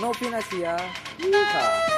Não Financia. Yeehaw.